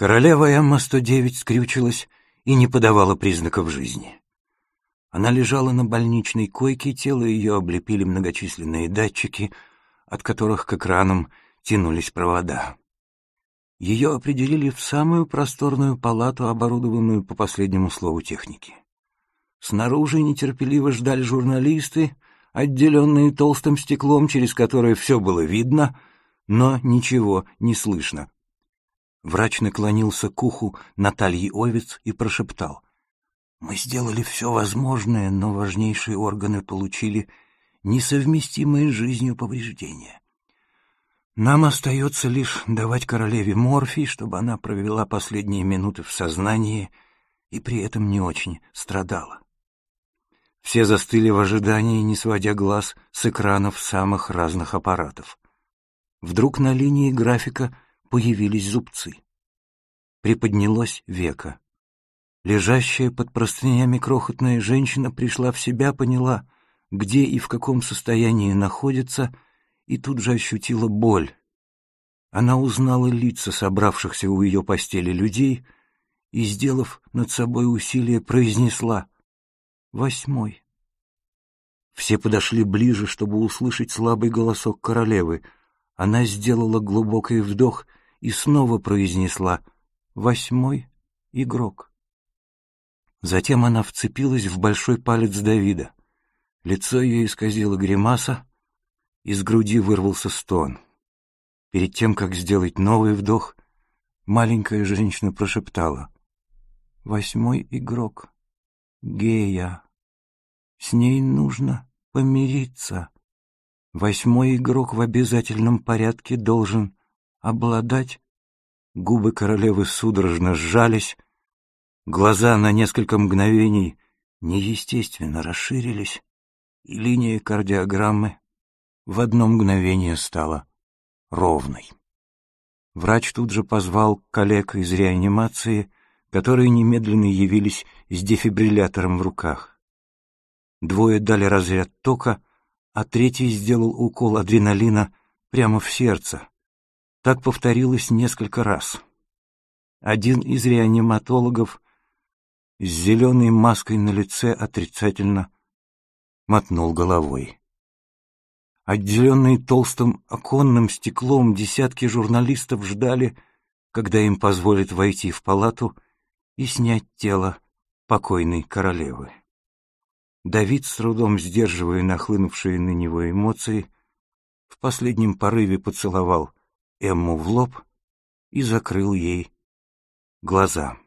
Королева Эмма-109 скрючилась и не подавала признаков жизни. Она лежала на больничной койке, тело ее облепили многочисленные датчики, от которых к экранам тянулись провода. Ее определили в самую просторную палату, оборудованную по последнему слову техники. Снаружи нетерпеливо ждали журналисты, отделенные толстым стеклом, через которое все было видно, но ничего не слышно. Врач наклонился к уху Натальи Овец и прошептал. «Мы сделали все возможное, но важнейшие органы получили несовместимые с жизнью повреждения. Нам остается лишь давать королеве морфий, чтобы она провела последние минуты в сознании и при этом не очень страдала. Все застыли в ожидании, не сводя глаз с экранов самых разных аппаратов. Вдруг на линии графика появились зубцы. Приподнялось веко. Лежащая под простынями крохотная женщина пришла в себя, поняла, где и в каком состоянии находится, и тут же ощутила боль. Она узнала лица собравшихся у ее постели людей и, сделав над собой усилие, произнесла «Восьмой». Все подошли ближе, чтобы услышать слабый голосок королевы. Она сделала глубокий вдох — и снова произнесла «Восьмой игрок». Затем она вцепилась в большой палец Давида. Лицо ее исказило гримаса, из груди вырвался стон. Перед тем, как сделать новый вдох, маленькая женщина прошептала «Восьмой игрок, Гея. С ней нужно помириться. Восьмой игрок в обязательном порядке должен обладать. Губы королевы судорожно сжались, глаза на несколько мгновений неестественно расширились, и линия кардиограммы в одно мгновение стала ровной. Врач тут же позвал коллег из реанимации, которые немедленно явились с дефибриллятором в руках. Двое дали разряд тока, а третий сделал укол адреналина прямо в сердце, так повторилось несколько раз. Один из реаниматологов с зеленой маской на лице отрицательно мотнул головой. Отделенные толстым оконным стеклом десятки журналистов ждали, когда им позволят войти в палату и снять тело покойной королевы. Давид, с трудом сдерживая нахлынувшие на него эмоции, в последнем порыве поцеловал Эмму в лоб и закрыл ей глаза.